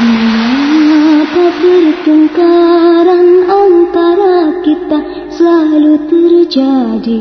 Mengapa pertengkaran antara kita selalu terjadi?